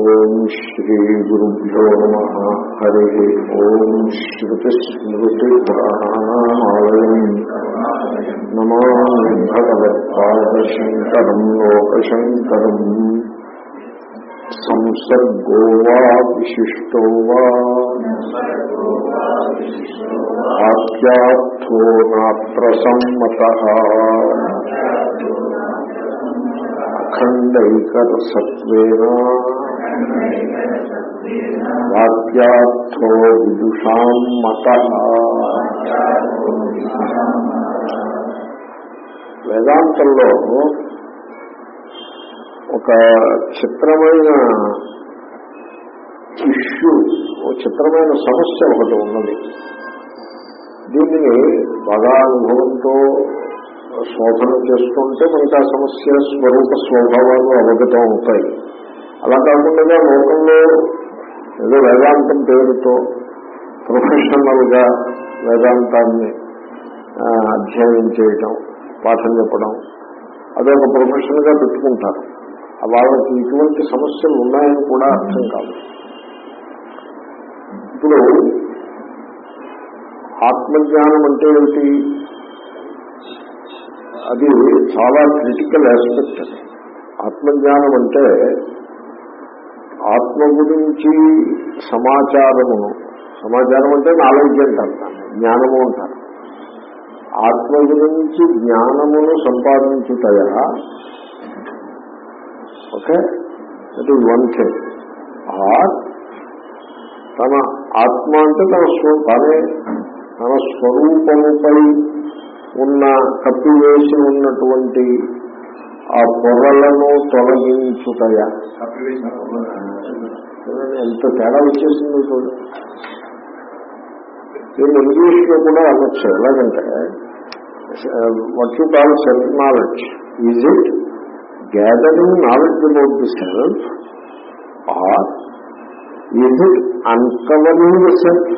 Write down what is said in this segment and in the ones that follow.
ఓం శ్రీ గురుభ్యో నమ హరి ఓం శ్రుతిస్మృతిపురాణానామాలయం నమామి భగవత్పాదశంకరం లోకశంకరం సంసర్గో వా విశిష్టో వా వాక్యార్థో నాత్ర సమ్మత అఖండైకరసత్వేన వాక్యార్థో విదుషాం మత. వేదాంతంలో ఒక చిత్రమైన ఇష్యూ ఒక చిత్రమైన సమస్య ఒకటి ఉన్నది. దీనిని బాగా అనుభవంతో శోధన చేస్తుంటే మనకి ఆ సమస్య స్వరూప స్వభావాలు అవగతం అవుతాయి. అలా కాకుండా లోకంలో ఏదో వేదాంతం పేరుతో ప్రొఫెషనల్గా వేదాంతాన్ని అధ్యయనం చేయటం పాఠం చెప్పడం అదొక ప్రొఫెషన్గా పెట్టుకుంటారు వాళ్ళకి ఇటువంటి సమస్యలు ఉన్నాయని కూడా అర్థం కాదు. ఇప్పుడు ఆత్మజ్ఞానం అంటే ఏమిటి? అది చాలా క్రిటికల్ ఆస్పెక్ట్ అది. ఆత్మజ్ఞానం అంటే ఆత్మ గురించి సమాచారమును సమాచారం అంటే నాలెడ్జ్ అంటారు జ్ఞానము అంటారు. ఆత్మ గురించి జ్ఞానమును సంపాదించుతాయా okay? That is one thing or తన ఆత్మ అంటే తన స్వ తనే తన స్వరూపముపై ఉన్న కప్పివేసి ఉన్నటువంటి ఆ పొరలను తొలగించుటయా. ఎంత తేడా వచ్చేసింది చూడండి నేను ఇంగ్లీష్లో కూడా అనొచ్చు. ఎలాగంటే what you call self knowledge is it gathering knowledge about the self or is it uncovering the self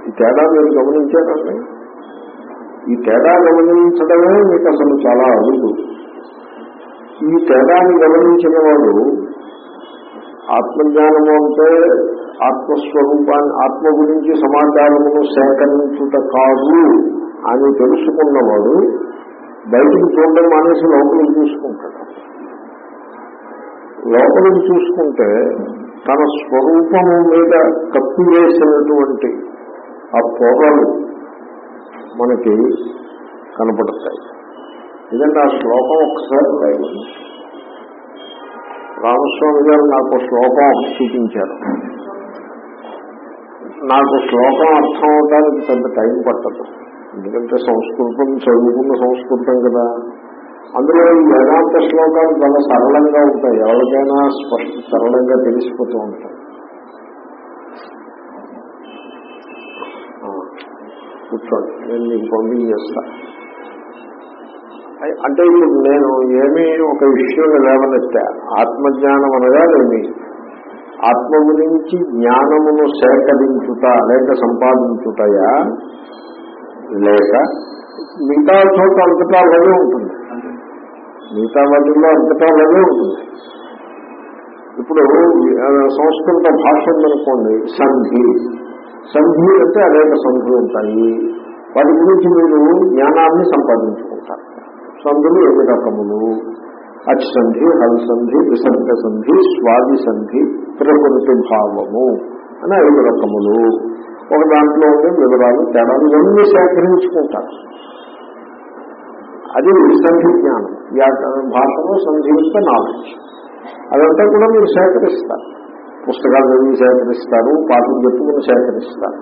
ఈ తేడా మీరు గమనించారండి ఈ తేడా గమనించడమే మీకు అసలు చాలా అరుదు. ఈ తేడాన్ని గమనించిన వాడు ఆత్మజ్ఞానము అంటే ఆత్మస్వరూపాన్ని ఆత్మ గురించి సమాచారమును సేకరించుట కాదు అని తెలుసుకున్నవాడు బయటకు చూడడం మానేసి లోపలికి చూసుకుంటాడు. లోపలికి చూసుకుంటే తన స్వరూపము మీద కప్పివేసినటువంటి ఆ పొగలు మనకి కనపడతాయి. ఎందుకంటే ఆ శ్లోకం ఒకసారి రాయండి. రామస్వామి గారు నాకు శ్లోకం చూపించారు. నాకు శ్లోకం అర్థం అవడానికి పెద్ద టైం పట్టదు. ఎందుకంటే సంస్కృతం చదువుకున్న సంస్కృతం కదా. అందులో ఈ వేదాంత శ్లోకాలు చాలా సరళంగా ఉంటాయి. ఎవరికైనా స్పష్ట సరళంగా తెలిసిపోతూ ఉంటాయి. కూర్చోండి. నేను మీకు పంపించేస్తా అంటే ఇప్పుడు నేను ఏమీ ఒక విషయం లేవనెత్తా. ఆత్మజ్ఞానం అనగా ఏమి ఆత్మ గురించి జ్ఞానమును సేకరించుట లేక సంపాదించుటయా? లేక మిగతా చోట అంతటా అలాగే ఉంటుంది. మిగతా వాటిల్లో అంతటా అలాగే ఉంటుంది. ఇప్పుడు సంస్కృత భాష ఉందనుకోండి సంధి. సంధులు అంటే అనేక సంధులు ఉంటాయి. వాటి గురించి మీరు జ్ఞానాన్ని సంపాదించుకుంటారు. సంధులు ఎన్ని రకములు. అచ్సంధి హల్సంధి విసర్గ సంధి స్వాది సంధి ప్రకృతి భావము అని ఐదు రకములు. ఒక దాంట్లో ఉండే వివరాలు తేడాలు ఇవన్నీ సేకరించుకుంటారు. అది సంధి జ్ఞానం. వ్యాకరణ సంధి యొక్క నాలెడ్జ్. అదంతా కూడా మీరు సేకరిస్తారు. పుస్తకాలు చదివి సేకరిస్తారు పాటలు చెప్పుకుని సేకరిస్తారు.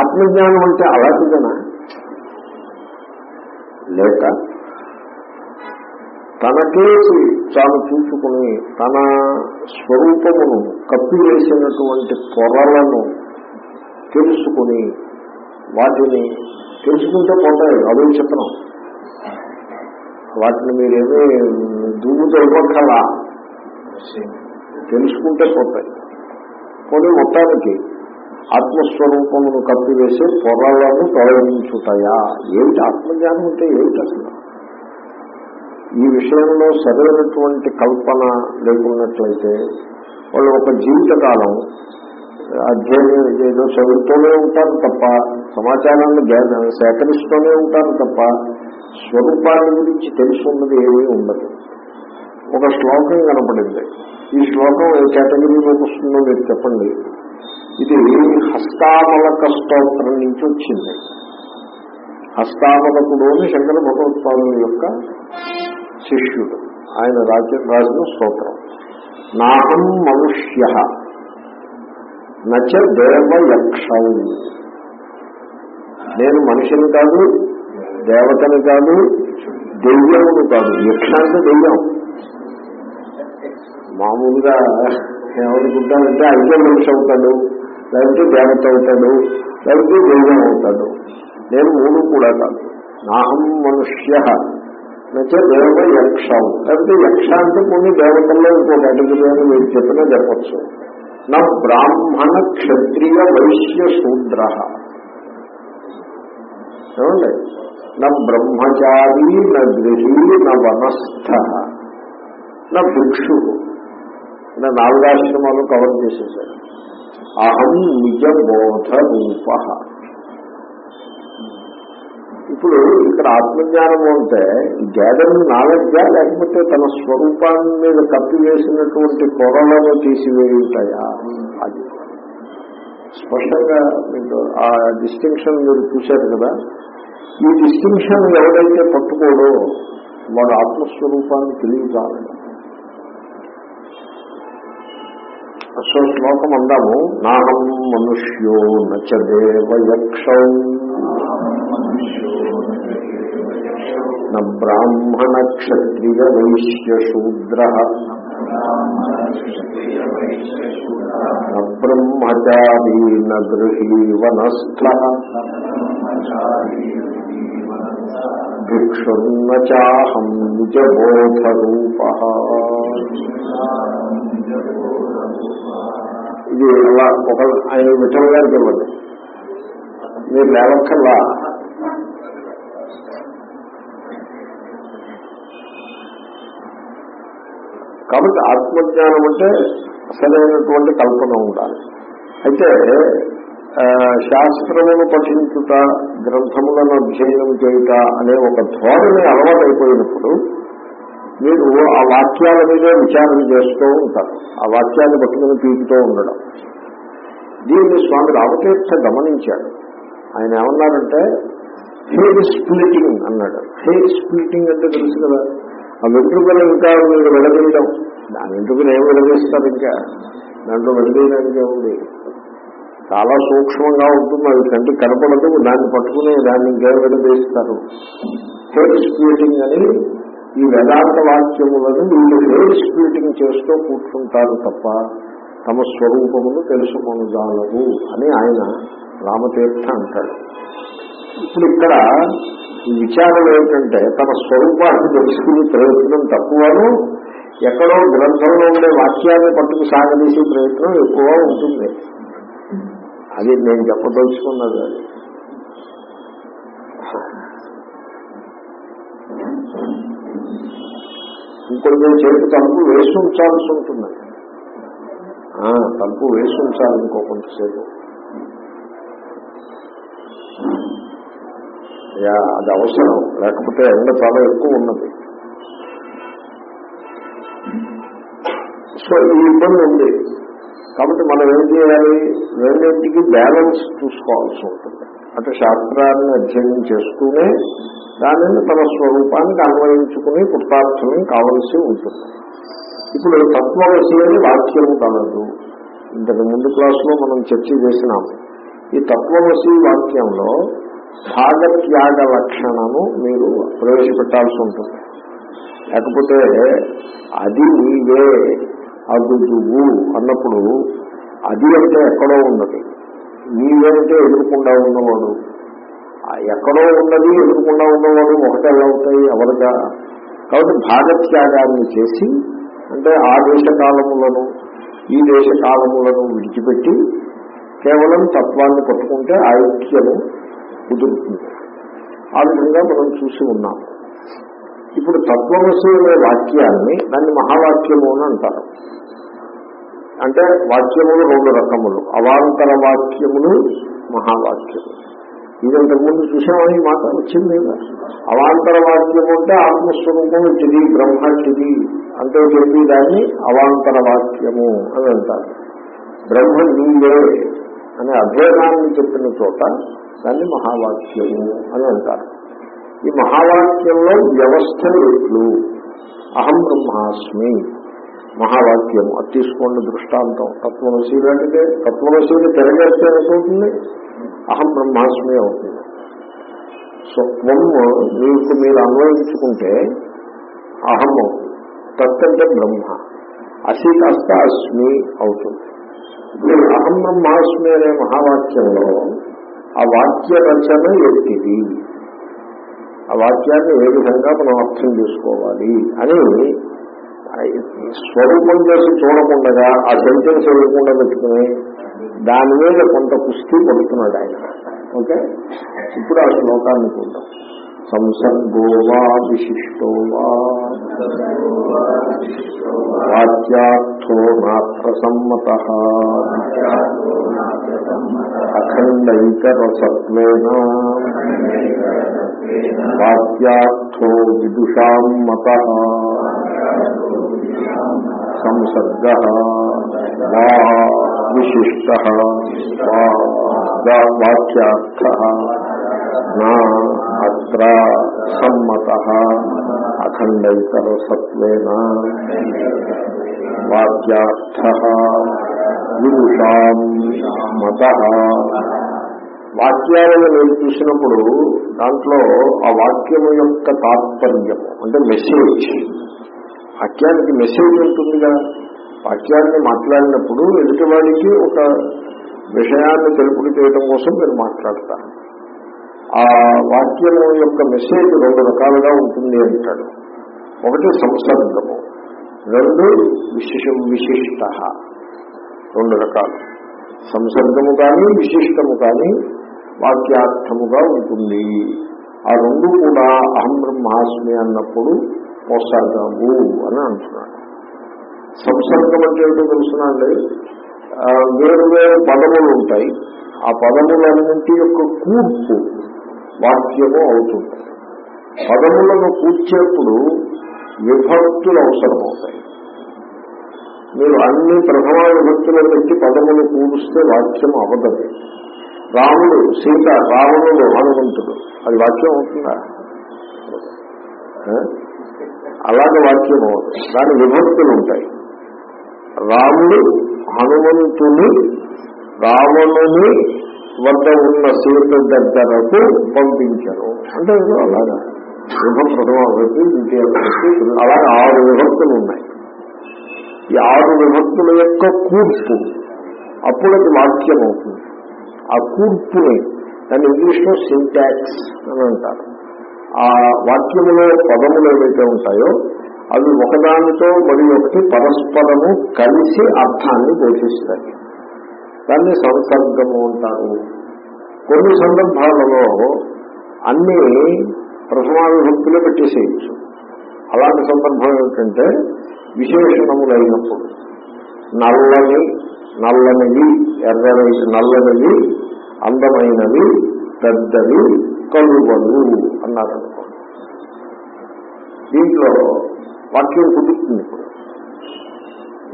ఆత్మజ్ఞానం అంటే అలాంటిదేనా? లేక తనకేసి తాను చూసుకుని తన స్వరూపమును కప్పివేసినటువంటి పొరలను తెలుసుకుని వాటిని తెలుసుకుంటే పోతాయి అదే చిత్రం. వాటిని మీరేమీ దుమ్ముతో ఇవ్వక్కలా తెలుసుకుంటే పోతాయి. పోనీ మొత్తానికి ఆత్మస్వరూపమును కప్పివేసే పొరలను తొలగించుతాయా ఏమిటి ఆత్మజ్ఞానం అంటే ఏమిటి అసలు? ఈ విషయంలో సరైనటువంటి కల్పన లేకున్నట్లయితే వాళ్ళు ఒక జీవితకాలం అధ్యయనం ఏదో చదువుతూనే ఉంటారు తప్ప సమాచారాన్ని సేకరిస్తూనే ఉంటారు తప్ప స్వరూపాన్ని గురించి తెలుసున్నది ఏమీ ఉండదు. ఒక శ్లోకం కనపడింది. ఈ శ్లోకం ఏ కేటగిరీలోకి వస్తుందో మీరు చెప్పండి. ఇది హస్తామలక స్తోత్రం నుంచి వచ్చింది. హస్తామలకుడు అని శంకర భగవత్పాదుల యొక్క శిష్యుడు. ఆయన రాజ రాజు స్తోత్రం. నాహం మనుష్య. నచ దేవయక్షం. నేను మనిషిని కాదు దేవతని కాదు దెయ్యమును కాదు. యక్ష అంటే దెయ్యం. మామూలుగా ఏమనుకుంటానంటే అయితే మనిషి అవుతాడు లేకపోతే దేవత అవుతాడు లేకపోతే దెయ్యం అవుతాడు. నేను మూడు కూడా కాదు. నాహం మనుష్య నచ్చే దేవ యక్షం. లేకపోతే యక్ష అంటే కొన్ని దేవతల్లో ఇంకో కేటగిరీ అని మీరు చెప్పినా చెప్పచ్చు. నా బ్రాహ్మణ క్షత్రియ వైశ్య శూద్ర. ఏమండి? నా బ్రహ్మచారి నా గృహీ నా వనస్థ నా భిక్షు నా నాలుగాశ్రమాలు కవర్ చేసేసాడు అహం నిజ బోధ రూప ఇప్పుడు ఇక్కడ ఆత్మజ్ఞానము అంటే గ్యాదరింగ్ నాలెడ్జా లేకపోతే తన స్వరూపాన్ని మీద కప్పివేసినటువంటి పొరలను తీసివేయుంటాయా? అది. స్పష్టంగా మీకు ఆ డిస్టింక్షన్ మీరు చూశారు కదా. ఈ డిస్టింక్షన్ ఎవరైతే పట్టుకోడో వాడు ఆత్మస్వరూపాన్ని తెలియజాలడు. సో శ్లోకం అందాము నాహం మనుష్యో నచ బ్రాహ్మణ క్షత్రియ వైశ్య శూద్ర బ్రహ్మచారీ నృహీ వనస్థ భిక్షున్న చాహం నిజబోధ రూప ఇది అలా ఒక ఆయన విఠల గారికి ఇవ్వండి మీరు లేవక్కర్లా కాబట్టి ఆత్మజ్ఞానం అంటే సరైనటువంటి కల్పన ఉండాలి. అయితే శాస్త్రమును పఠించుట గ్రంథములను అధ్యయనం చేయుట అనే ఒక ధోరణి అలవాటైపోయినప్పుడు మీరు ఆ వాక్యాల మీద విచారణ చేస్తూ ఉంటారు. ఆ వాక్యాన్ని పట్టుకుని పీకుతూ ఉండడం. దీన్ని స్వామి రామతీర్థ గమనించాడు. ఆయన ఏమన్నారంటే హెయిర్ స్ప్లిటింగ్ అన్నాడు. హెయిర్ స్ప్లిటింగ్ అంటే తెలుసు కదా. ఆ వెంట్రుకలు ఇంకా మీరు వెలగేయడం. దాని వెంట్రుకలు ఏం వెలగేస్తారు ఇంకా? దాంట్లో వెలగేయడానికి ఉంది చాలా సూక్ష్మంగా ఉంటుంది. అది కంటికి కనపడదు. దాన్ని పట్టుకుని దాన్ని ఇంకేం వెలగేస్తారు? హెయిర్ స్ప్లిటింగ్ అని ఈ వేదాంత వాక్యములను వీళ్ళు హెయిర్ స్ప్లిటింగ్ చేస్తూ కూర్చుంటారు తప్ప తమ స్వరూపమును తెలుసుకొనజాలరు అని ఆయన రామతీర్థ అంటాడు. ఇప్పుడు ఇక్కడ ఈ విచారం ఏమిటంటే తమ స్వరూపాన్ని తెలుసుకునే ప్రయత్నం తక్కువను ఎక్కడో గ్రంథంలో ఉండే వాక్యాన్ని పట్టుకు సాగదీసే ప్రయత్నం ఎక్కువ ఉంటుంది. అది నేను చెప్పదలుచుకున్నది అది. ఇంకొంచెం చేతి తలుపు వేసి ఉంచాల్సి ఉంటుంది. ఆ, తలుపు వేసి ఉంచాలి ఇంకో కొంతసేపు. యా అది అవసరం. లేకపోతే ఎండ చాలా ఎక్కువ ఉన్నది. సో ఈ ఇబ్బంది ఉంది. కాబట్టి మనం ఏం చేయాలి? రెండింటికి బ్యాలెన్స్ చూసుకోవాల్సి ఉంటుంది. అటు శాస్త్రాన్ని అధ్యయనం చేస్తూనే దానిని తన స్వరూపానికి అన్వయించుకుని కృతార్థం కావలసి ఉంటుంది. ఇప్పుడు తత్వవశి అని వాక్యము కలదు ఇంతకు ముందు క్లాసులో మనం చర్చ చేసినాం ఈ తత్వవశి వాక్యంలో భాగత్యాగ లక్షణము మీరు ప్రవేశపెట్టాల్సి ఉంటుంది. లేకపోతే అది నీవే అదుదువు అన్నప్పుడు అది అంటే ఎక్కడో ఉన్నది. నీవేంటే ఎదురుకుండా ఉన్నవాడు? ఎక్కడో ఉన్నది ఎదురుకుండా ఉన్నవాడు ఒకటే ఎలా అవుతాయి ఎవరిగా? కాబట్టి భాగత్యాగాన్ని చేసి అంటే ఆ దేశ కాలములను ఈ దేశ కాలములను విడిచిపెట్టి కేవలం తత్వాన్ని పట్టుకుంటే ఐక్యము కుదురుతుంది. ఆ విధంగా మనం చూసి ఉన్నాం. ఇప్పుడు తత్వమసి అనే వాక్యాన్ని దాన్ని మహావాక్యము అని అంటారు. అంటే వాక్యములు రెండు రకములు. అవాంతర వాక్యములు మహావాక్యము ఇది ఇంతకుముందు చూసామని మాట? వచ్చింది అవాంతర వాక్యము అంటే ఆత్మస్వరూపం ఇటిది బ్రహ్మ ఇటిది అంటే చెప్పి దాన్ని అవాంతర వాక్యము అని అంటారు. బ్రహ్మ నీవే అనే అభేదాన్ని చెప్పిన చోట దాన్ని మహావాక్యము అని అంటారు. ఈ మహావాక్యంలో వ్యవస్థలు ఎట్లు? అహం బ్రహ్మాస్మి. మహావాక్యం. అది తీసుకోండి దృష్టాంతం. తత్వమసీ అంటే తత్వమసీని తిరగేస్తే అహం బ్రహ్మాస్మి అవుతుంది. స్వత్వం మీకు మీరు అన్వయించుకుంటే అహం అవుతుంది. బ్రహ్మ. అసి కాస్త అస్మి అవుతుంది. ఇప్పుడు అహం బ్రహ్మాస్మి అనే మహావాక్యంలో ఆ వాక్య రచన ఎట్టిది ఆ వాక్యాన్ని ఏ విధంగా మనం అర్థం చేసుకోవాలి? అని స్వరూపం చేసి చూడకుండా ఆ సెంటెన్స్ వెళ్ళకుండా పెట్టుకుని దాని మీద కొంత కుస్తీ పడుతున్నాడు ఆయన. ఓకే? ఇప్పుడు ఆ శ్లోకాన్ని చూద్దాం. సంసర్గో వా విశిష్టో వా. వాక్యార్థో నాత్ర సమ్మత. అఖండైకరసత్వేన. వాక్యార్థో విదుషాం మత. సంసర్గ వా విశిష్ట వాక్యార్థ నా అత్ర సమ్మత అఖండైకరసత్వేన వాక్యార్థ విదుషాం మత. వాక్యాలను నేను చూసినప్పుడు దాంట్లో ఆ వాక్యము యొక్క తాత్పర్యం అంటే మెసేజ్ వాక్యానికి మెసేజ్ ఉంటుందిగా వాక్యాన్ని మాట్లాడినప్పుడు ఎదుటివాడికి ఒక విషయాన్ని తెలుపుడు చేయడం కోసం మీరు మాట్లాడతారు. ఆ వాక్యము యొక్క మెసేజ్ రెండు రకాలుగా ఉంటుంది అంటాడు. ఒకటి సంసర్గము రెండు విశేషం విశిష్ట. రెండు రకాలు. సంసర్గము కానీ విశిష్టము కానీ వాక్యార్థముగా ఉంటుంది. ఆ రెండు కూడా అహం బ్రహ్మాస్మి అన్నప్పుడు పోసాగాము అని అంటున్నాడు. సంసర్గం అంటే ఏంటో తెలుసునండి వేరు వేరు పదములు ఉంటాయి. ఆ పదములన్నింటి యొక్క కూర్పు వాక్యము అవుతుంది. పదములను కూర్చేప్పుడు విభక్తులు అవసరమవుతాయి. మీరు అన్ని ప్రథమ విభక్తులు పెట్టి పదములు కూడిస్తే వాక్యం అవదది. రాముడు సీత రావణుడు హనుమంతుడు అది వాక్యం అవుతుందా? అలాగే వాక్యం దాని విభక్తులు ఉంటాయి రాముడు హనుమంతుని రావణుని వద్ద ఉన్న సీత దగ్గరకు పంపించను అంటే అలాగా. విభ ప్రథమ విభక్తి ద్వితీయ అలాగే ఆరు విభక్తులు ఉన్నాయి ఈ ఆరు విభక్తుల యొక్క కూర్పు అప్పుడు అది వాక్యం అవుతుంది ఆ కూర్పుని దాన్ని ఇంగ్లీష్లో సింటాక్స్ అని అంటారు. ఆ వాక్యములో పదములు ఏవైతే ఉంటాయో అవి ఒకదానితో మరి ఒకటి పరస్పరము కలిసి అర్థాన్ని పోషిస్తాయి దాన్ని సంసర్గము అంటారు. కొన్ని సందర్భాలలో అన్ని ప్రథమావిభక్తులు పెట్టేసేయచ్చు. అలాంటి సందర్భం ఏమిటంటే విశేషణములైనప్పుడు నల్లని నల్లనివి ఎర్రనవి నల్లనివి అందమైనవి పెద్దవి కలువలు అన్నారనుకో దీంట్లో వాక్యం కుదురుతుంది ఇప్పుడు.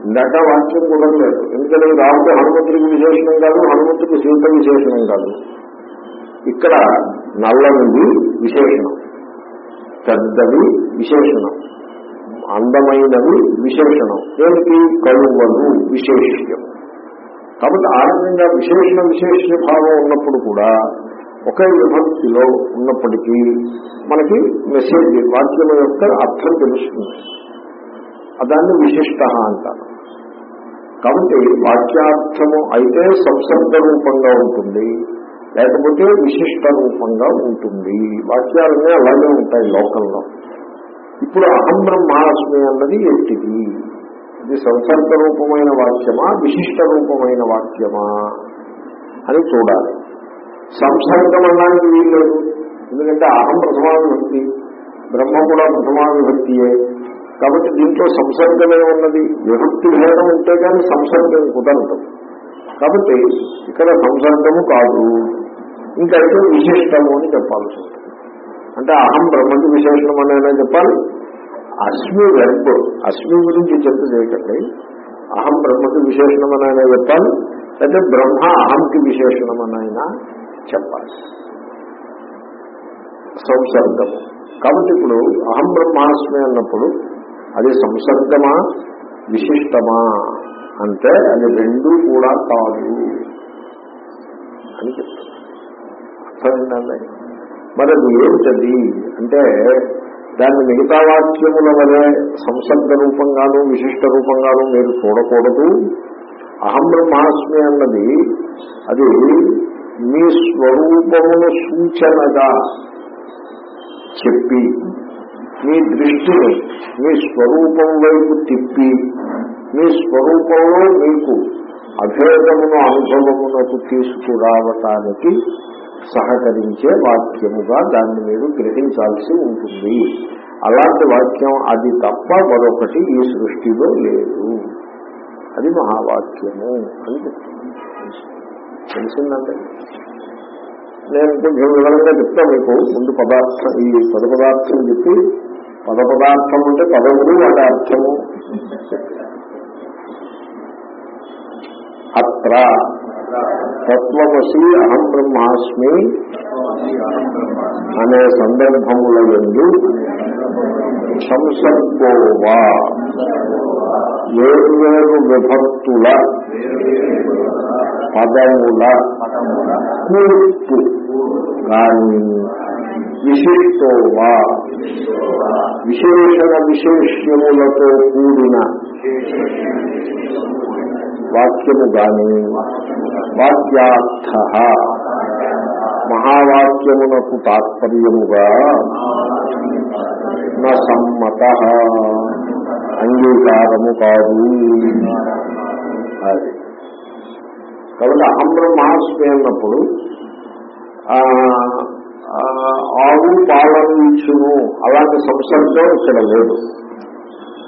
ఇందాక వాక్యం కూడా లేదు ఎందుకంటే రాముడు హనుమంతుడికి విశేషణం కాదు హనుమంతుడికి సీత విశేషణం కాదు. ఇక్కడ నల్లనిది విశేషణం. పెద్దది విశేషణం. అందమైనది విశేషణం. దేనికి కలువలు విశేష్యం. కాబట్టి ఆ రకంగా విశేషణ విశేష భావం ఉన్నప్పుడు కూడా ఒకే విభక్తిలో ఉన్నప్పటికీ మనకి మెసేజ్ వాక్యం యొక్క అర్థం తెలుస్తుంది. దాన్ని విశిష్ట అంటారు. కాబట్టి వాక్యార్థము అయితే సంసర్గ రూపంగా ఉంటుంది లేకపోతే విశిష్ట రూపంగా ఉంటుంది. వాక్యాలన్నీ అలాగే ఉంటాయి లోకంలో. ఇప్పుడు అహం బ్రహ్మాస్మి అన్నది ఎట్టిది ఇది సంసర్గ రూపమైన వాక్యమా విశిష్ట రూపమైన వాక్యమా అని చూడాలి. సంసర్గం అనడానికి వీల్లేదు ఎందుకంటే అహం ప్రథమావిభక్తి బ్రహ్మ కూడా ప్రథమావిభక్తియే కాబట్టి దీంట్లో సంసర్గమే ఉన్నది. విభక్తి భేదం ఉంటే కానీ సంసర్గం కుదరదు. కాబట్టి ఇక్కడ సంసర్గము కాదు. ఇంకైతే విశేషము అని చెప్పాల్సి ఉంటుంది అంటే అహం బ్రహ్మకి విశేషణం అనేనా చెప్పాలి. అస్మి వెర్బ్ అస్మి గురించి చెప్పు చేయకండి అహం బ్రహ్మకి విశేషణం అనైనా చెప్పాలి. అయితే బ్రహ్మ అహంకి విశేషణం అనైనా చెప్పాలి. సంసర్గము కాబట్టి ఇప్పుడు అహం బ్రహ్మాస్మి అన్నప్పుడు అది సంసర్గమా విశిష్టమా అంటే అది రెండు కూడా కాదు అని చెప్తుంది మరి అది ఏమిటది? అంటే దాన్ని మిగతా వాక్యముల వలె సంసర్గ రూపంగాను విశిష్ట రూపంగాను మీరు చూడకూడదు. అహం బ్రహ్మాస్మి అన్నది అది మీ స్వరూపమును సూచనగా చెప్పి మీ దృష్టిని మీ స్వరూపం వైపు తిప్పి మీ స్వరూపంలో మీకు అభేదమును అనుభవమునకు తీసుకురావటానికి సహకరించే వాక్యముగా దాన్ని మీరు గ్రహించాల్సి ఉంటుంది. అలాంటి వాక్యం అది తప్ప మరొకటి ఈ సృష్టిలో లేదు. అది మహావాక్యము అని చెప్తుంది. తెలిసిందండి. నేను కొంచెం వివరంగా చెప్తా మీకు ముందు పదార్థం ఈ పద పదార్థం చెప్పి పద పదార్థం అంటే పదవులు వాటి అర్థము. అత్ర. తత్వమసి అహం బ్రహ్మాస్మి అనే సందర్భముల ఎందు సంసర్గోవా వేర్వేరు విభక్తుల పదముల కూర్పు కానీ విశిష్టోవా? విశేషణ విశేష్యములతో కూడిన వాక్యము గాని వాక్యార్థ మహావాక్యమునకు తాత్పర్యముగా నా సమ్మత అంగీకారము కాదు. అది. కాబట్టి అహం బ్రహ్మాస్మి అన్నప్పుడు ఆవు పాలను అలాంటి సంసర్గం ఇక్కడ లేదు.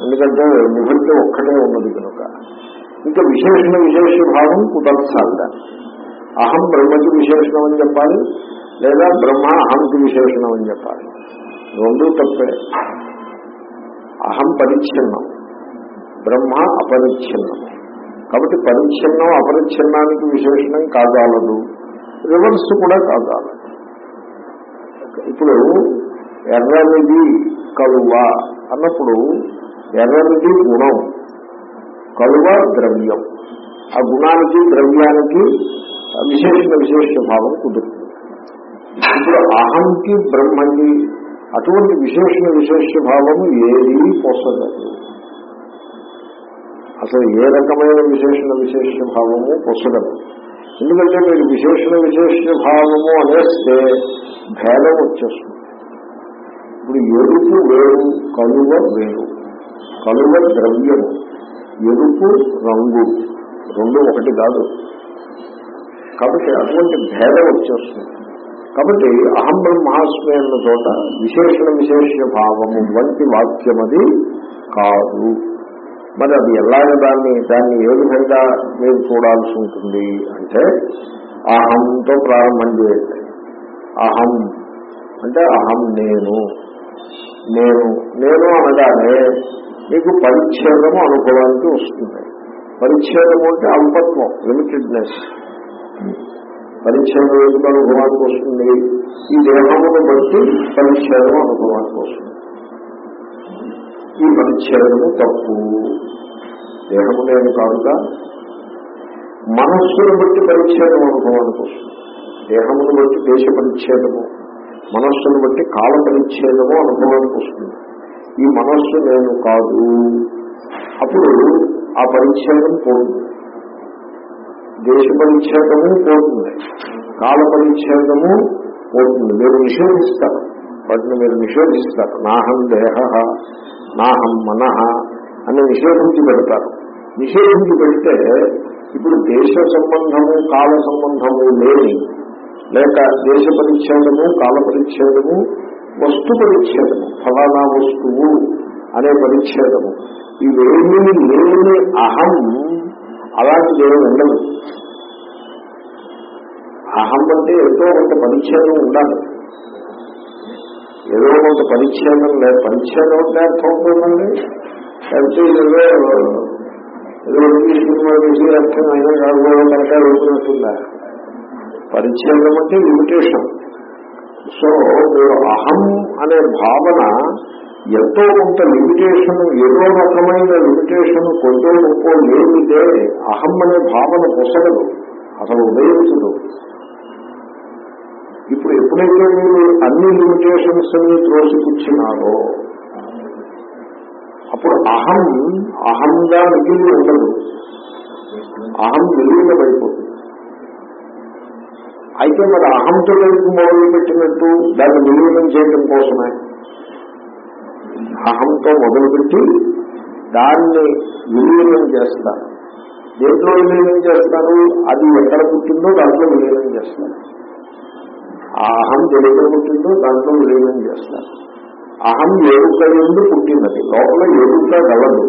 ఎందుకంటే విభక్తి ఒక్కటే ఉన్నది కనుక. ఇంకా విశేషణ విశేష భావం కుదర్చాలి అహం బ్రహ్మకి విశేషణం అని చెప్పాలి లేదా బ్రహ్మ అహంకి విశేషణం అని చెప్పాలి. రెండూ తప్పే. అహం పరిచ్ఛిన్నం. బ్రహ్మ అపరిచ్ఛిన్నం. కాబట్టి పరిచ్ఛిన్నం అపరిచ్ఛిన్నానికి విశేషణం కాగాలదు రివర్స్ కూడా కాగాలదు ఇప్పుడు ఎర్రనిది కలువ అన్నప్పుడు ఎర్రనిది గుణం కలువ ద్రవ్యం. ఆ గుణానికి ద్రవ్యానికి విశేషణ విశేష భావం కుదురుతుంది. ఇప్పుడు అహంకి బ్రహ్మకి అటువంటి విశేషణ విశేష భావము ఏది పొసగదు. అసలు ఏ రకమైన విశేషణ విశేష భావము పొసగదు ఎందుకంటే మీరు విశేషణ విశేష భావము అనేస్తే భేదం వచ్చేస్తుంది. ఇప్పుడు ఎరుపు వేరు కలువ వేరు. కలువ ద్రవ్యము ఎరుపు రంగు. రెండు ఒకటి కాదు. కాబట్టి అటువంటి భేదం వచ్చేస్తుంది. కాబట్టి అహం బ్రహ్మాస్మి అన్న చోట విశేషణ విశేష భావము వంటి వాక్యమది కాదు. మరి అది ఎలాగ దాన్ని దాన్ని ఏ విధంగా మీరు చూడాల్సి ఉంటుంది అంటే అహంతో ప్రారంభం చేయండి. అహం అంటే అహం నేను. నేను నేను అనగానే మీకు పరిచ్ఛేదము అనుకోవడానికి వస్తుంది. పరిచ్ఛేదము అంటే అల్పత్వం లిమిటెడ్నెస్. పరిచ్ఛేదం ఎందుకు అనుభవానికి వస్తుంది? ఈ దేహమును బట్టి పరిచ్ఛేదం అనుభవానికి వస్తుంది. ఈ పరిచ్ఛేదము తప్పు. దేహము నేను కాదుగా మనస్సును బట్టి పరిచ్ఛేదం అనుభవానికి వస్తుంది. దేహమును బట్టి దేశ పరిచ్ఛేదము మనస్సును బట్టి కాల పరిచ్ఛేదము అనుభవానికి వస్తుంది. ఈ మనస్సు నేను కాదు. అప్పుడు ఆ పరిచ్ఛేదం పోతుంది. దేశ పరిచ్ఛేదము పోతుంది. కాల పరిచ్ఛేదము పోతుంది. మీరు నిషేధిస్తారు. వాటిని మీరు నిషేధిస్తారు. నాహం దేహ నాహం మనహ అని నిషేధించి పెడతారు. నిషేధించి పెడితే ఇప్పుడు దేశ సంబంధము కాల సంబంధము లేని లేక దేశ పరిచ్ఛేదము కాల పరిచ్ఛేదము వస్తు పరిచ్ఛేదము ఫలానా వస్తువు అనే పరిచ్ఛేదము. ఇవేమీ లేని అహం అలాంటిది ఏమి ఉండదు అహం అంటే ఎంతో కొంత పరిచ్ఛేదం ఉండాలి. ఏదో కొంత పరిచ్ఛేదం లేదు. పరిచ్ఛేదం అంటే అర్థం అవుతుందండి లేకపోతే ఏదో ఏదో సినిమా చూసి అర్థం అయినా కాదు తరకాలు అవుతున్నట్టుందా పరిచ్ఛేదం అంటే లిమిటేషన్. సో మీరు అహం అనే భావన ఎంతో కొంత లిమిటేషన్ ఏదో రకమైన లిమిటేషన్ కొంచెం గొప్ప లేనిదే అహం అనే భావన పొసగదు. అసలు ఉదయించదు ఇప్పుడు ఎప్పుడైతే మీరు అన్ని లిమిటేషన్స్ని త్రోసిపుచ్చినారో అప్పుడు అహం అహంగా మిగిలి ఉండదు అహం విలీనమైపోతుంది అయితే మరి అహంతో వైపు మొదలు పెట్టినట్టు దాన్ని విలీనం చేయడం కోసమే. అహంతో మొదలుపెట్టి దాన్ని విలీనం చేస్తారు. దేంట్లో విలీనం చేస్తారు? అది ఎక్కడ పుట్టిందో దాంట్లో విలీనం చేస్తారు. ఆ అహం దేంట్లో పుట్టిందో దాంట్లో విలీనం చేస్తారు. అహం ఎరుక నుండి పుట్టినది లోపల ఎరుక గలదు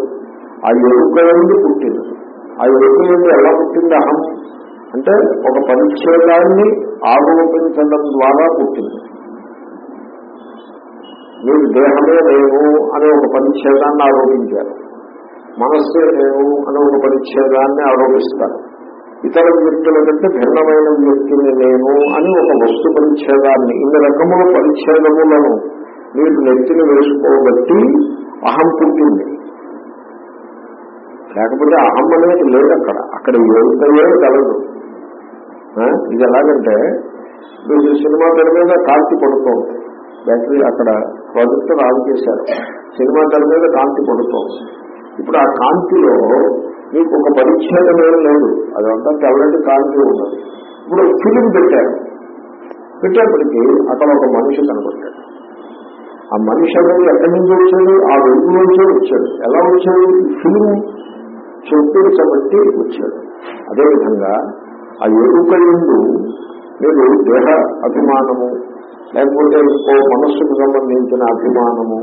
ఆ ఎరుక నుండి పుట్టినది ఆ ఎరుక నుండి ఎలా పుట్టింది అహం? అంటే ఒక పరిచ్ఛేదాన్ని ఆరోపించడం ద్వారా పుట్టింది. మీరు దేహమే నేను అనే ఒక పరిచ్ఛేదాన్ని ఆరోపించారు. మనస్సే నేను అనే ఒక పరిచ్ఛేదాన్ని ఆరోపిస్తారు. ఇతర వ్యక్తుల కంటే భిన్నమైన వ్యక్తిని నేను అని ఒక వస్తు పరిచ్ఛేదాన్ని ఇన్ని రకముల పరిచ్ఛేదములను మీరు నెత్తిని వేసుకోబట్టి అహం పుట్టింది. లేకపోతే అహం అనేది లేదు అక్కడ. అక్కడ ఏదైతే కలదు. ఇది ఎలాగంటే మీరు సినిమా తెర మీద కాంతి పడుతోంది. బ్యాటరీ అక్కడ ప్రాజెక్టర్ ఆన్ చేశారు. సినిమా తెర మీద కాంతి పడుతోంది. ఇప్పుడు ఆ కాంతిలో మీకు ఒక పరిచ్ఛేదం ఏం లేదు. అదంతా తెల్లటి కాంతి ఉన్నది. ఇప్పుడు ఫిలిం పెట్టారు. పెట్టేప్పటికీ అక్కడ ఒక మనిషి కనబడ్డాడు ఆ మనిషి అనేది ఎక్కడి నుంచి వచ్చాడు? ఆ వెలుగు నుంచే వచ్చాడు. ఎలా వచ్చాడు? ఫిలిం చొప్పించబట్టి వచ్చాడు. అదేవిధంగా ఆ ఎరుక ఎందు మీరు దేహ అభిమానము లేకపోతే ఇంకో మనస్సుకు సంబంధించిన అభిమానము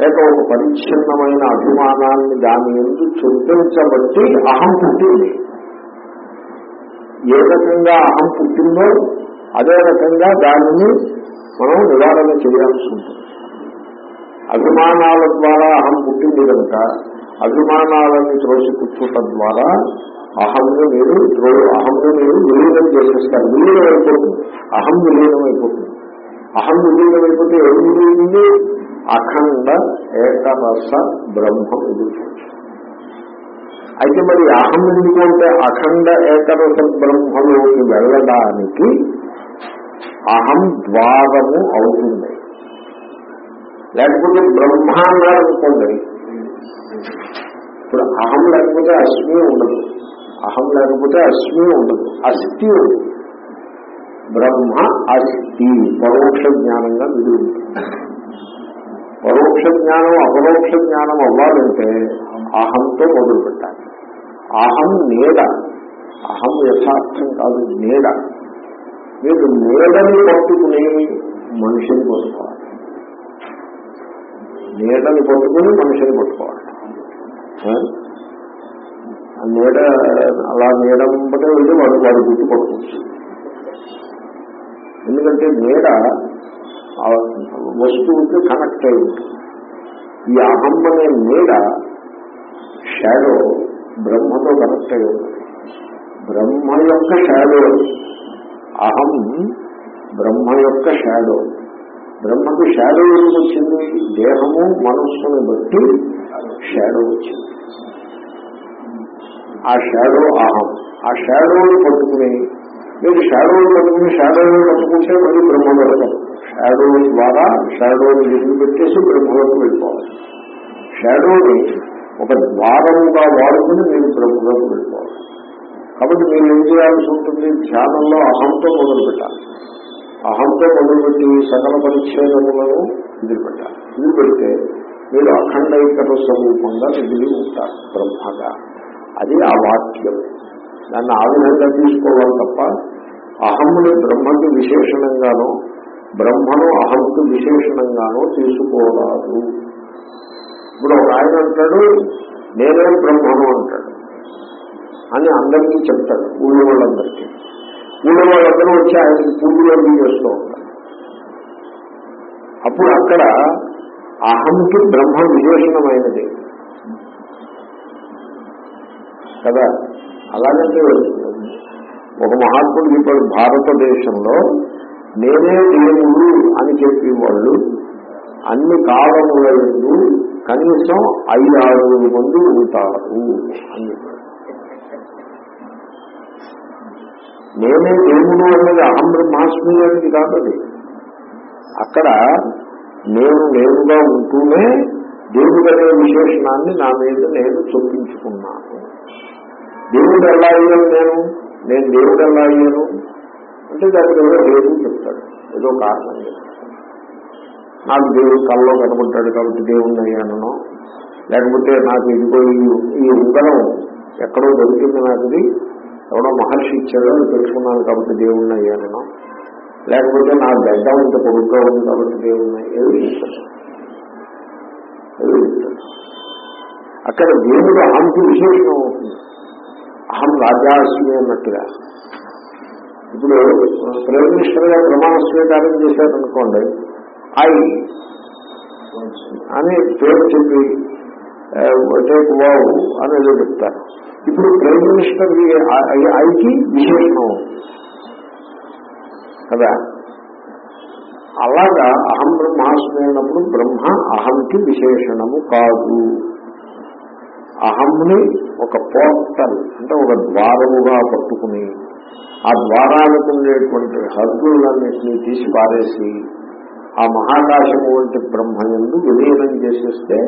లేక ఒక పరిచ్ఛిన్నమైన అభిమానాన్ని దాని ఎందు చొప్పించబట్టి అహం పుట్టింది. ఏ రకంగా అహం పుట్టిందో అదే రకంగా దానిని మనం నివారణ చేయాల్సి ఉంటుంది. అభిమానాల ద్వారా అహం పుట్టింది కనుక అభిమానాలను త్రోసిపుచ్చుట ద్వారా అహంను మీరు త్రో- అహంను మీరు విలీనం చేసేస్తారు. విలీనం అయిపోతుంది. అహం విలీనం అయిపోతుంది అహం విలీనం అయిపోతే ఏం అఖండ ఏకరస బ్రహ్మ అయితే మరి అహం ఎందుకు అంటే అఖండ ఏకరస బ్రహ్మలోకి వెళ్ళడానికి అహం ద్వారము అవుతుంది. లేకపోతే బ్రహ్మ అన్నారు అనుకోండి. ఇప్పుడు అహం లేకపోతే అశ్మి ఉండదు. అహం లేకపోతే అశ్మి ఉండదు. అస్థి ఉండదు. బ్రహ్మ అస్థి పరోక్ష జ్ఞానంగా మిగిలి ఉంటుంది పరోక్ష జ్ఞానం అపరోక్ష జ్ఞానం అవ్వాలంటే అహంతో మొదలు పెట్టాలి అహం నీడ అహం యథార్థం కాదు నీడ మీరు నీడని పట్టుకుని మనిషిని పట్టుకోవాలి. నీడని పట్టుకుని మనిషిని పట్టుకోవాలి. నీడ అలా నీడ వెంబడే వెళ్ళి వాడు వాడు గుర్తుపట్టుకోవచ్చు ఎందుకంటే నీడ వస్తువుకి కనెక్ట్ అయి ఉంటుంది. ఈ అహం అనే నీడ షాడో బ్రహ్మతో కనెక్ట్ అయి ఉంటుంది. బ్రహ్మ యొక్క షాడో అహం బ్రహ్మ యొక్క షాడో బ్రహ్మకు షాడో ఎందుకు వచ్చింది? దేహము మనస్సును బట్టి షాడో వచ్చింది. ఆ షాడో అహం. ఆ షాడోని పట్టుకుని మీరు షాడోని పట్టుకుని షాడోని పట్టుకుంటే మళ్ళీ బ్రహ్మ పెడతారు షాడో ద్వారా షాడోని వదిలిపెట్టేసి బ్రహ్మలోకి వెళ్ళిపోవాలి షాడోని ఒక ద్వారముగా వాడుకుని మీరు బ్రహ్మలోకి వెళ్ళిపోవాలి కాబట్టి మీరు ఏం చేయాల్సి ఉంటుంది? ధ్యానంలో అహంతో మొదలు పెట్టాలి. అహంతో మొదలుపెట్టి సకల పరిచ్ఛేదములను వదిలిపెట్టాలి. వదిలిపెడితే మీరు అఖండైకర స్వరూపంగా మిగిలి ఉంటారు బ్రహ్మగా. అది ఆ వాక్యం. దాన్ని ఆ విధంగా తీసుకోవాలి తప్ప అహమ్ముని బ్రహ్మకి విశేషణంగానో బ్రహ్మను అహంకు విశేషణంగానో తీసుకోరాదు ఇప్పుడు ఒక ఆయన అంటాడు నేనే బ్రహ్మను అంటాడు. అని అందరికీ చెప్తాడు ఊళ్ళో వాళ్ళందరికీ ఊళ్ళో వాళ్ళందరూ వచ్చి ఆయనకి పూజలు అవి చేస్తూ ఉంటారు. అప్పుడు అక్కడ అహంకి బ్రహ్మ విశేషణమైనది. కదా? అలాగంటే ఒక మహాత్ముడు ఇప్పుడు భారతదేశంలో నేనే దేవుడు అని చెప్పి వాళ్ళు అన్ని కాలముల కనీసం ఐదు ఆరు మంది ఉంటారు అని. నేనే దేవుడు అన్నది అహం బ్రహ్మాస్మి అనేది కాదు అక్కడ నేను నేనుగా ఉంటూనే దేవుడు అనే విశేషణాన్ని నా మీద నేను చొప్పించుకున్నాను దేవుడు ఎలా అయ్యాను నేను? నేను దేవుడు ఎలా అయ్యాను? అంటే దానికి ఏదో లేదు చెప్తాడు. ఏదో కారణం చెప్తాడు. నాకు దేవుడు కళ్ళలో కనబడ్డాడు కాబట్టి దేవుణ్ణి అయ్యానో లేకపోతే నాకు ఇదిగో ఈ- ఈ ఉంగరం ఎక్కడో దొరికింది నాకు ఎవడో మహర్షి ఇచ్చాడో తెలుసుకున్నాను కాబట్టి దేవుణ్ణి అయ్యానో లేకపోతే నా గడ్డ ఇంత పొడుగ్గా ఉంది కాబట్టి దేవుణ్ణి ఏది చెప్తాడు. అక్కడ దేవుడు అహంకి విశేషం అవుతుంది అహం రాజాస్మి అన్నట్టుగా. ఇప్పుడు ప్రైమ్ మినిస్టర్ గారు ప్రమాణ స్వీకారం చేశారనుకోండి ఐ అని పేరు చెప్పి టేక్ అని ఏదో చెప్తారు. ఇప్పుడు ప్రైమ్ మినిస్టర్ ఐకి విశేషణం. కదా? అలాగా అహం బ్రహ్మాస్మి అయినప్పుడు బ్రహ్మ అహంకి విశేషణము కాదు. అహంని ఒక పోర్టల్ అంటే ఒక ద్వారముగా పట్టుకుని ఆ ద్వారాలకు ఉండేటువంటి హద్దులన్నింటినీ తీసి పారేసి ఆ మహాకాశము వంటి బ్రహ్మయందు విలీనం చేసేస్తే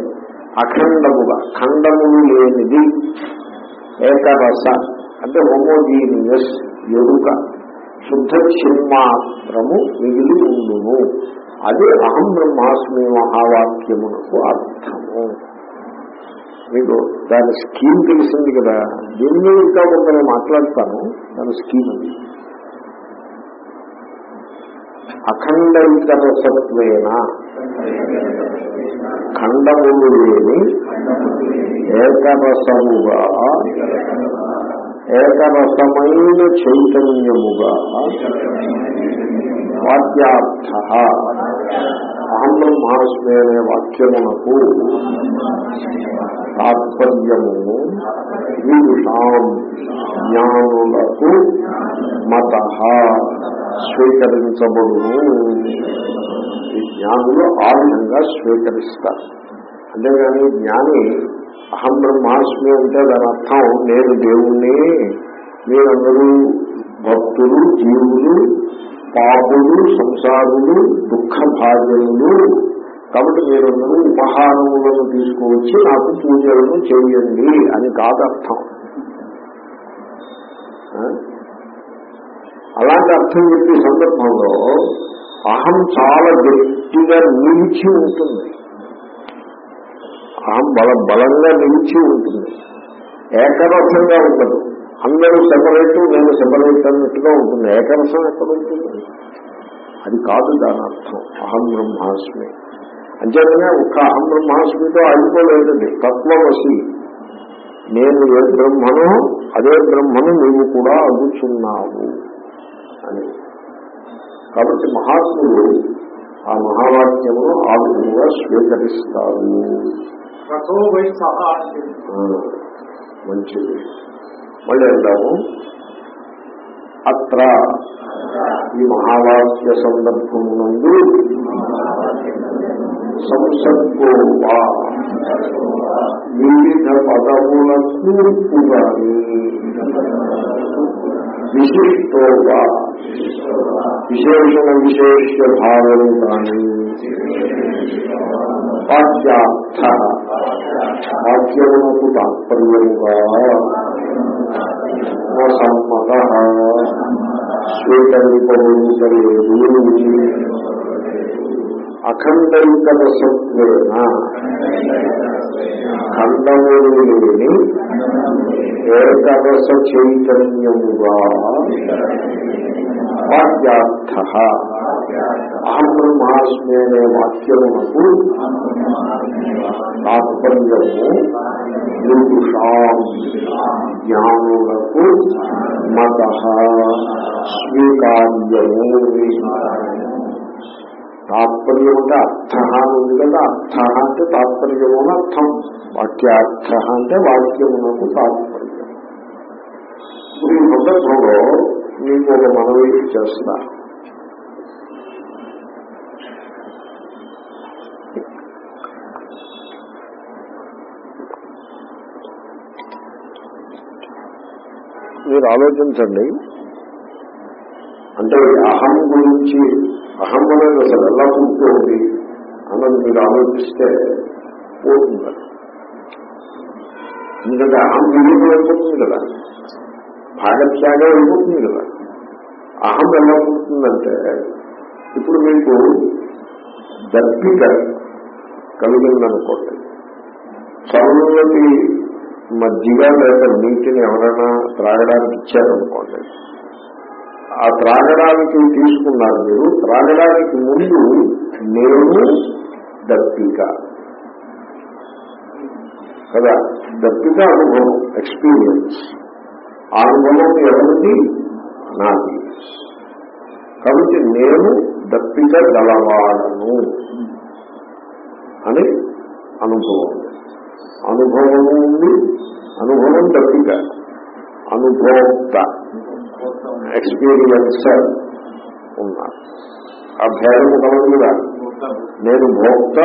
అఖండముగా ఖండములు లేనిది ఏకరస అంటే హోమోజీనియస్ ఎరుక శుద్ధ చిన్మాత్రము మిగిలి ఉండును. అది అహం బ్రహ్మాస్మి మహావాక్యమునకు అర్థము. మీకు దాని స్కీమ్ తెలిసింది కదా. దీని మీద ఇంకా కొంత నేను మాట్లాడతాను. దాని స్కీమ్ అది. అఖండైక రసత్వేన ఖండములు లేని ఏకరసముగా. ఏకరసమైన చైతన్యముగా. వాక్యార్థ అహం బ్రహ్మాస్మి అనే వాక్యమునకు తాత్పర్యము విదుషాం జ్ఞానులకు మత స్వీకరించబడును. ఈ జ్ఞానులు ఆ విధంగా స్వీకరిస్తారు. అంతేగాని జ్ఞాని అహం బ్రహ్మాస్మి అంటే దాని అర్థం నేను దేవుణ్ణి మీరందరూ భక్తులు జీవులు పాపులు సంసారులు దుఃఖ భాగ్యములు కాబట్టి మీరందరూ ఉపహారములను తీసుకువచ్చి నాకు పూజలను చేయండి అని కాదు అర్థం అలాంటి అర్థం చెప్పే సందర్భంలో అహం చాలా గట్టిగా నిలిచి ఉంటుంది. అహం బల బలంగా నిలిచి ఉంటుంది. ఏకరసంగా ఉండదు. అందరూ సెపరేట్ నేను సెపరేట్ అన్నట్టుగా ఉంటుంది. ఏకరసం ఎక్కడ ఉంటుంది? అది కాదు దాని అర్థం. అహం బ్రహ్మాస్మి. అంచేతనే ఒక్క అహం బ్రహ్మాస్మితో ఆగిపోలేదండి. తత్వమసి. నేను ఏ బ్రహ్మను అదే బ్రహ్మను నీవు కూడా అగుచున్నావు అని. కాబట్టి మహాత్ములు ఆ మహావాక్యమును ఆ విధంగా స్వీకరిస్తారు. మంచిది. మళ్ళీ వెళ్దాము అత్ర ఈ మహావాక్య సందర్భమునందు సంసర్గో వా వివిధ పదముల కూర్పు గాని విశిష్టో విశేషణ విశేష భావము కానీ వాక్యార్థ వాక్యమునకు తాత్పర్యముగా సమ్మత స్వీకరింపబడుతలేదు అఖండైక సత్వేన ఖండములు లేని ఏకరస చైతన్యముగా వాక్యార్థ. అహం బ్రహ్మాస్మి అనే వాక్యమునకు తాత్పర్యము విదుషాం జ్ఞానులకు మత స్వీకార్యము. తాత్పర్యం అంటే అర్థ అని ఉంది కదా. అర్థ అంటే తాత్పర్యము అని అర్థం వాక్యార్థ అంటే వాక్యమునకు తాత్పర్యం. ఇప్పుడు ఈ సందర్భంలో మీకు ఒక మనవి చేస్తున్నా మీరు ఆలోచించండి. అంటే అహం గురించి అహం అనేది అసలు ఎలా ఉంటుంది అన్నది మీరు ఆలోచిస్తే పోతుంది? ఎందుకంటే అహం విలీనం అయిపోతుంది కదా. భాగత్యాగం అయిపోతుంది కదా. అహం ఎలా ఉంటుందంటే ఇప్పుడు మీకు దర్పిక కలిగిందనుకోండి చదువులకి మజ్జిగ లేదా నీటిని ఎవరైనా త్రాగడానికి ఇచ్చారనుకోండి ఆ త్రాగడానికి తీసుకున్నారు మీరు. త్రాగడానికి ముందు నేను దప్పిక కదా? దప్పిక అనుభవం ఎక్స్పీరియన్స్ ఆ అనుభవం ఎవరిది నాది. కాబట్టి నేను దప్పిక గలవాడను అని అనుభవం. అనుభవము ఉంది అనుభవం దప్పిక అనుభోక్త ఎక్స్పీరియన్సర్ ఉన్నారు ఆ భేదము కలదు నేను భోక్త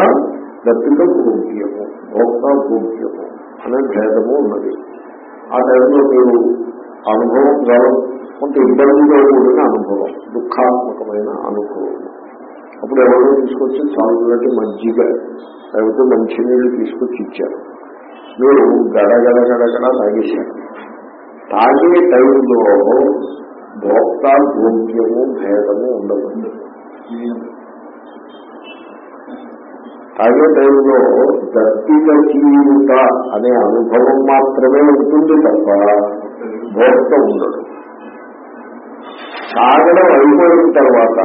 దప్పిక భోగ్యము భోక్త భోగ్యము అనే భేదము ఉన్నది. ఆ టైంలో మీరు అనుభవం గల కొంత ఇబ్బందిగా కూడిన అనుభవం దుఃఖాత్మకమైన అనుభవం. అప్పుడు ఎవరో తీసుకొచ్చి చాలులకి మజ్జిగ లేకపోతే మంచినీళ్ళు తీసుకొచ్చి ఇచ్చారు. మీరు గడగడ గడగడ తాగేశారు. తాగే టైంలో భోక్త భోగ్యము భేదము ఉండదు. తాగే టైంలో దత్తిక జీవిత అనే అనుభవం మాత్రమే ఉంటుంది తప్ప భోక్త ఉండదు. సాగడం అయిపోయిన తర్వాత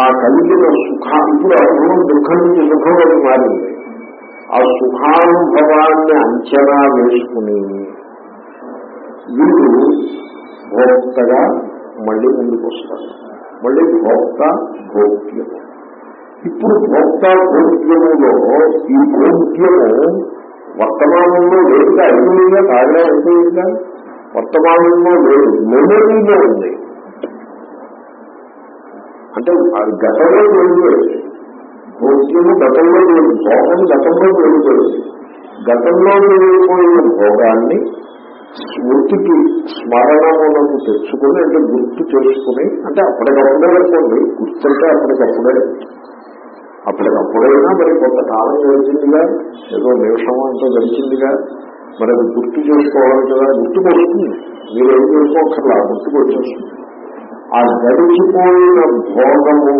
ఆ కలిగిన సుఖ అనుభవం దుఃఖం నుంచి సుఖంలోకి మారింది. ఆ సుఖానుభవాన్ని అంచనా వేసుకుని వీడు భోక్తగా మళ్ళీ ముందుకు వస్తాడు మళ్ళీ భోక్త భోగ్యము. ఇప్పుడు భోక్త భోగ్యములో ఈ భోగ్యము వర్తమానంలో లేదుగా అయిపోయిందా తాగడం అయిపోయిందా? వర్తమానంలో లేదు. మెమరీలో ఉంది. అంటే అది గతంలో వెళ్ళిపోయింది భోగ్యము గతంలో లేదు. భోగం గతంలో వెళ్ళిపోయింది గతంలో వెళ్ళిపోయిన భోగాన్ని స్మృతికి స్మరణములను తెచ్చుకుని అంటే గుర్తు చేసుకుని అంటే అప్పటికప్పుడే అనుకోండి గుర్తుంటే అప్పటికప్పుడే. అప్పటికప్పుడైనా మరి కొంతకాలం గడిచిందిగా ఏదో నిమిషం అంతా గడిచిందిగా మరి అది గుర్తు చేసుకోవాలి కదా గుర్తుకొస్తుంది. మీరు ఏం చేసుకోకర్లా గుర్తుకొచ్చేస్తుంది. ఆ గడిచిపోయిన భోగము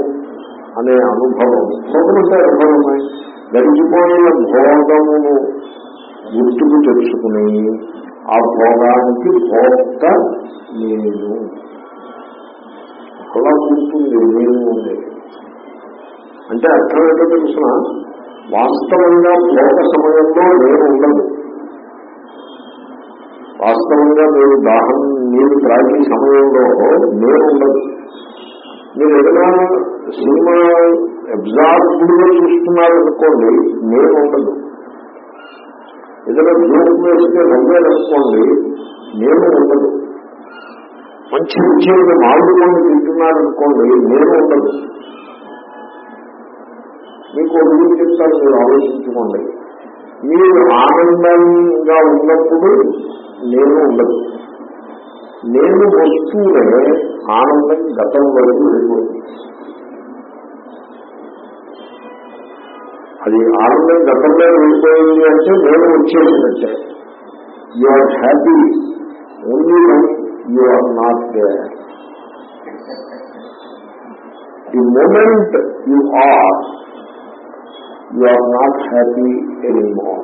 అనే అనుభవం భోగమంటే అనుభవమే. గడిచిపోయిన భోగమును గుర్తుకు తెచ్చుకుని ఆ భోగానికి భోక్త నేను. అలా కూర్చుంది నేను ఉంది. అంటే అర్థం ఏంటో తెలిసిన వాస్తవంగా భోగ సమయంలో నేను ఉండదు వాస్తవంగా మీరు దాహం నీరు త్రాగే సమయంలో నేను ఉండదు మీరు ఏదైనా సినిమా అబ్జార్బ్డ్గా చూస్తున్నారు అనుకోండి నేను ఉండదు ఏదైనా జోక్ వేస్తే నవ్వేదనుకోండి నేను ఉండదు. మంచి రుచిగా మామిడి పండు అనుకోండి నేను ఉండదు. మీకు ఒక చెప్తాను మీరు ఆలోచించుకోండి. మీరు ఆనందంగా ఉన్నప్పుడు నేను ఉండదు. నేను వస్తూనే ఆనందం గతం వరకు వెళ్ళిపోతుంది అది ఆనందం గతంలో వెళ్ళిపోయింది అంటే నేను వచ్చేసినట్టే you are happy only when you are not there the moment you are you are not happy any more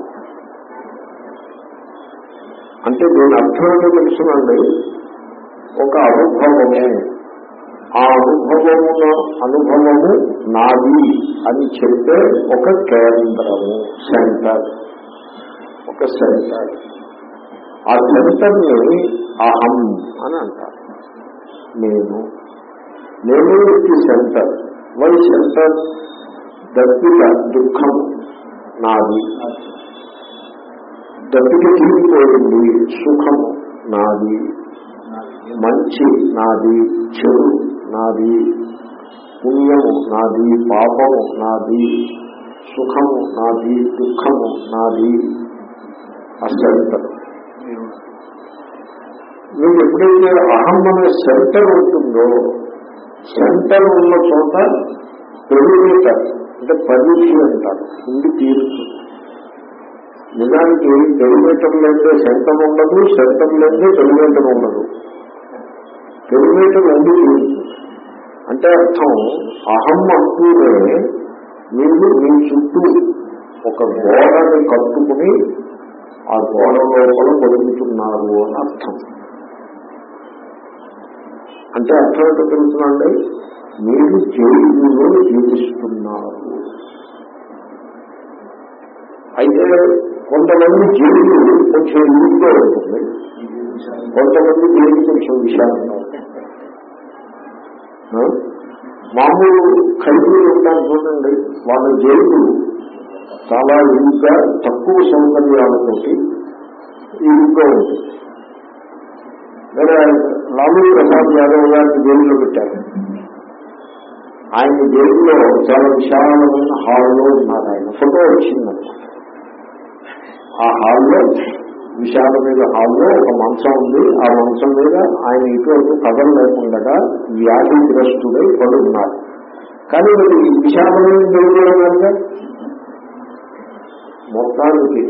అంటే దీని అర్థం ఏంటో తెలుసునండి ఒక అనుభవమే. ఆ అనుభవమున అనుభవము నాది అని చెప్పే ఒక కేంద్రము సెంటర్. ఒక సెంటర్. ఆ సెంటర్ని అహం అని అంటారు. నేను. నేను ఈ సెంటర్? Why centre? దప్పిక దుఃఖం నాది. దప్పిక తీరిపోయింది సుఖం నాది. మంచి నాది చెడు నాది పుణ్యము నాది పాపము నాది సుఖము నాది దుఃఖము నాది. అసెంటర్ మీరు ఎప్పుడైతే అహం అనే సెంటర్ ఉంటుందో సెంటర్ ఉన్న చోట పెరిమీటర్ అంటే పరిమితి అంటారు. ఉండి తీరుతుంది నిజానికి పెరిమీటర్ లేదే సెంటర్ ఉండదు సెంటర్ లేదే పెరిమీటర్ ఉండదు. పెరిమీటర్ ఉండి తీరుతుంది అంటే అర్థం అహం అంటూనే మీరు మీ చుట్టూ ఒక గోడని కట్టుకుని ఆ గోడ లోపల బతుకుతున్నారు అని అర్థం. అంటే అర్థం ఏంటో తెలుసునండి మీరు జైలులో జీవిస్తున్నారు. అయితే కొంతమంది జైలు కొంచెం ఇరుగ్గా ఉంటుంది. కొంతమంది జైలు కొంచెం విషయాలు మామూలు ఖైదీలు ఉంటారు చూడండి. వాళ్ళ జైలు చాలా ఇంకా తక్కువ సౌకర్యాలతోటి ఇరుగ్గా ఉంటుంది వేరే లాలూ ప్రసాద్ యాదవ్ గారికి జైల్లో పెట్టారు. ఆయన జైల్లో చాలా విశాలమైన హాల్లో ఉన్నారు. ఆయన ఫోటో వచ్చిందన్నమాట ఆ హాల్లో విశాలమైన హాల్లో ఒక మంచం ఉంది. ఆ మంచం మీద ఆయన ఇటువంటి కథలు లేకుండా వ్యాధిగ్రస్తుడై పడున్నారు కానీ మరి విశాలమైన జైల్లో మొత్తానికి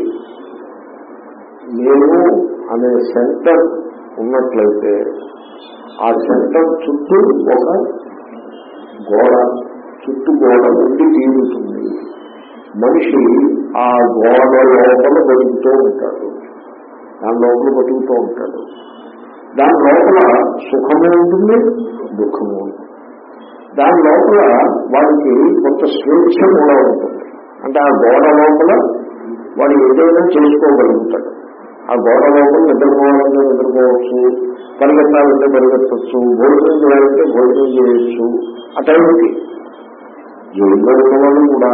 నేను అనే సెంటర్ ఉన్నట్లయితే ఆ సెంటర్ చుట్టూ ఒక గోడ చుట్టూ గోడ ఉండి తీరుతుంది. మనిషి ఆ గోడ లోపల బతుకుతూ ఉంటాడు. దాని లోపల బతుకుతూ ఉంటాడు. దాని లోపల సుఖము ఉంటుంది దుఃఖము ఉంటుంది. దాని లోపల వాడికి కొంత స్వేచ్ఛ కూడా ఉంటుంది. అంటే ఆ గోడ లోపల వాడు ఏదైనా చేసుకోగలుగుతాడు. ఆ గోడ లోపల నిద్రపోవాలంటే నిద్రపోవచ్చు పరిగెత్తాలంటే పరిగెత్తచ్చు భోజనం చేయాలంటే భోజనం చేయొచ్చు. ఆ టైంకి జైల్లో ఉన్న వాళ్ళు కూడా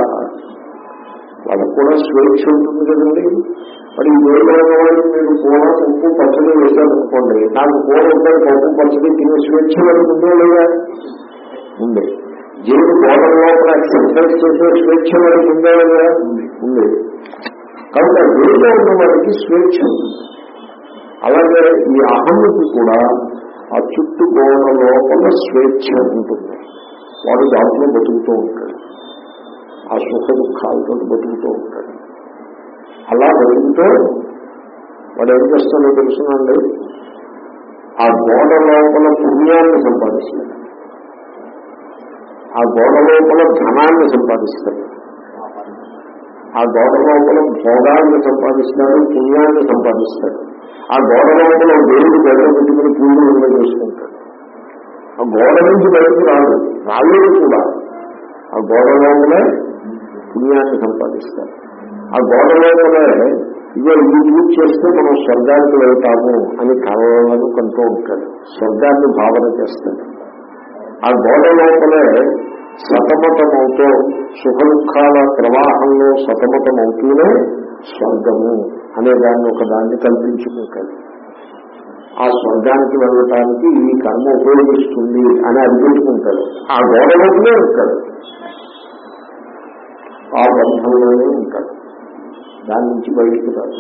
వాళ్ళకు కూడా స్వేచ్ఛ ఉంటుంది కదండి. మరి ఏదైనా మీరు కూర ఉప్పు పచ్చడి వేశారనుకోండి నాకు కూర ఉంటాయి పప్పు పచ్చడి తినే స్వేచ్ఛ ఉందో లేదా? ఉంది. జీవుడు గోడ లోపల ఎక్సర్సైజ్ చేసే స్వేచ్ఛ వాడికి ఉందా లేదా? ఉంది. కనుక ఆ ఉన్న వాడికి స్వేచ్ఛ అలాగే ఈ అహమ్ముకి కూడా ఆ చుట్టూ గోడ లోపల స్వేచ్ఛ ఉంటుంది. వాడు దాంట్లో బతుకుతూ ఉంటాడు. ఆ సుఖ దుఃఖాలతో బతుకుతూ ఉంటాడు. అలా జరుగుతూ వాడు ఏం చేస్తాడో తెలుసునండి. ఆ గోడ లోపల పుణ్యాన్ని సంపాదిస్తాడు ఆ గోడ లోపల ధనాన్ని సంపాదిస్తాడు ఆ గోడ లోపల భోగాన్ని సంపాదిస్తాడు పుణ్యాన్ని సంపాదిస్తాడు ఆ గోడ లోపల దేవుడు గడ్డ పెట్టుకుని పూజలు చేసుకుంటాడు. ఆ గోడ నుంచి బయటకు రాదు రాలేదు కూడా. ఆ గోడ లోపలే పుణ్యాన్ని సంపాదిస్తారు. ఆ గోడ లోపలే ఇదే ఈ పూజ చేస్తే మనం స్వర్గానికి వెళ్తాము అని కలలను కంటూ ఉంటాడు. స్వర్గాన్ని భావన చేస్తాడు. ఆ గోడ లోపలే సతమతమవుతూ సుఖ దుఃఖాల ప్రవాహంలో సతమతమవుతూనే స్వర్గము అనే దాన్ని ఒక దాన్ని కల్పించుకుంటాడు. ఆ స్వర్గానికి వెళ్ళటానికి ఈ కర్మ ఉపయోగిస్తుంది అని అనిపించుకుంటాడు ఆ గోడ లోపలే ఉంటాడు. ఆ బంధంలోనే ఉంటాడు. దాని నుంచి బయటికి రాదు.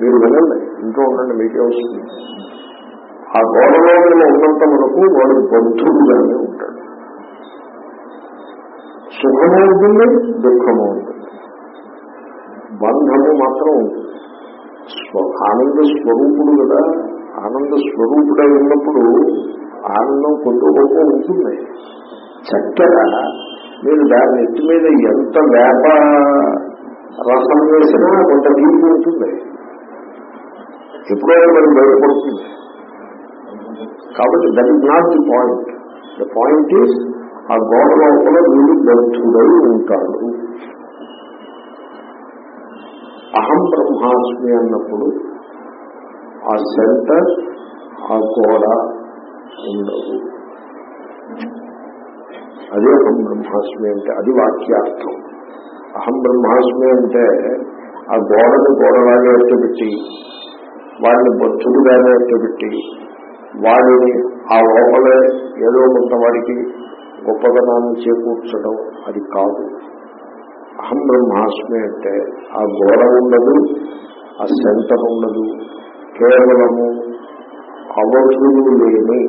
మీరు వినండి ఇంట్లో ఉండండి మీకే వస్తుంది ఆ గోడ లోపల ఉన్నంత వరకు వాడు బంధువుగానే ఉంటాడు. సుఖము ఉంటుంది దుఃఖము ఉంటుంది బంధము మాత్రం ఉంటుంది. ఆనంద స్వరూపుడు కదా. ఆనంద స్వరూపుడై ఉన్నప్పుడు ఆనందం కొంత గొప్ప ఉంటుంది. చక్కెర మీరు దాని నెత్తి మీద ఎంత వేప రసం వేసినా కొంత తీపి ఉంటుంది ఎప్పుడో మనం బయటపడుతుంది కాబట్టి that is not the point the point is ఆ గోడ లోపల మీరు బౌద్ధుడై ఉంటాడు అహం బ్రహ్మాస్మి అన్నప్పుడు ఆ సెంటర్ ఆ గోడ ఉండదు. అదే అహం బ్రహ్మాస్మి అంటే అది వాక్యార్థం. అహం బ్రహ్మాస్మి అంటే ఆ గోడను గోడలాగా ఎట్టబెట్టి వాడిని బొత్తుడుగానే ఎట్టబెట్టి వాడిని ఆ లోపలే ఏదో కొంతవాడికి గొప్పదనాన్ని గొప్పతనాన్ని చేకూర్చడం అది కాదు. అహం బ్రహ్మాస్మి అంటే ఆ గోడ ఉండదు ఆ సెంటర్ ఉండదు కేవలము అవసరం లేని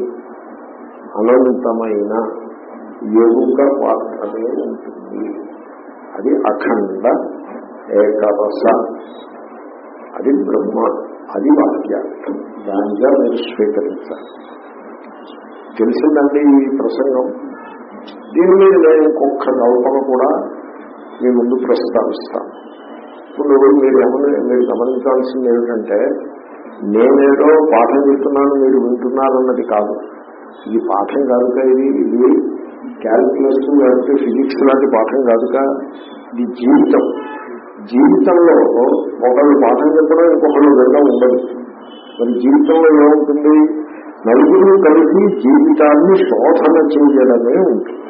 అనంతమైన ఎరుక మాత్రమే ఉంటుంది. అది అఖండ ఏకరస అది బ్రహ్మ అది వాక్యార్థం. దానిగా మీరు స్వీకరించాలి. తెలిసిందండి ఈ ప్రసంగం? దీని మీద నేను ఇంకొక కల్పన కూడా మీ ముందు ప్రస్తావిస్తాను. ఇప్పుడు మీరు ఏమని మీరు గమనించాల్సింది ఏమిటంటే నేనేదో పాఠం చెప్తున్నాను మీరు వింటున్నారన్నది కాదు. ఈ పాఠం కాదుగా ఇది ఇది క్యాల్కులస్ లేకపోతే ఫిజిక్స్ లాంటి పాఠం కాదుగా ఇది జీవితం. జీవితంలో ఒకళ్ళు పాఠం చెప్పడం ఇంకొకళ్ళు వినడం ఉండదు. మరి జీవితంలో ఏముంటుంది? నలుగురు కలిసి జీవితాన్ని శోధన చేయడమే ఉంటుంది.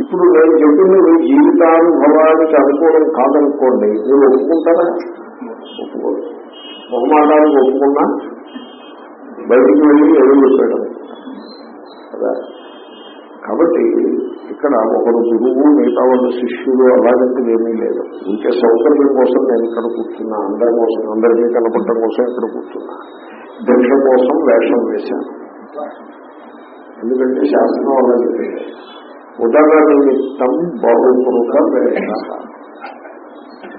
ఇప్పుడు నేను చెప్పింది మీ జీవితానుభవానికి అనుకూలం కాదనుకోండి మీరు ఒప్పుకుంటారా? ఒప్పుకోరు. మొహమాటానికి ఒప్పుకున్నా బయటికి వెళ్ళి ఎదురు చెప్పాడు. కదా? కాబట్టి ఇక్కడ ఒకరు గురువు మిగతా వాళ్ళ శిష్యులు అలాగంటే ఏమీ లేదు. ఇంకే సౌకర్యం కోసం నేను ఇక్కడ కూర్చున్నా అందరి కోసం అందరికీ కనపడటం కోసం ఇక్కడ కూర్చున్నా. దీక్ష కోసం వేషం వేశాను. ఎందుకంటే శాస్త్రం అలా చెప్పింది ఉదర నిమిత్తం బహుకృత వేష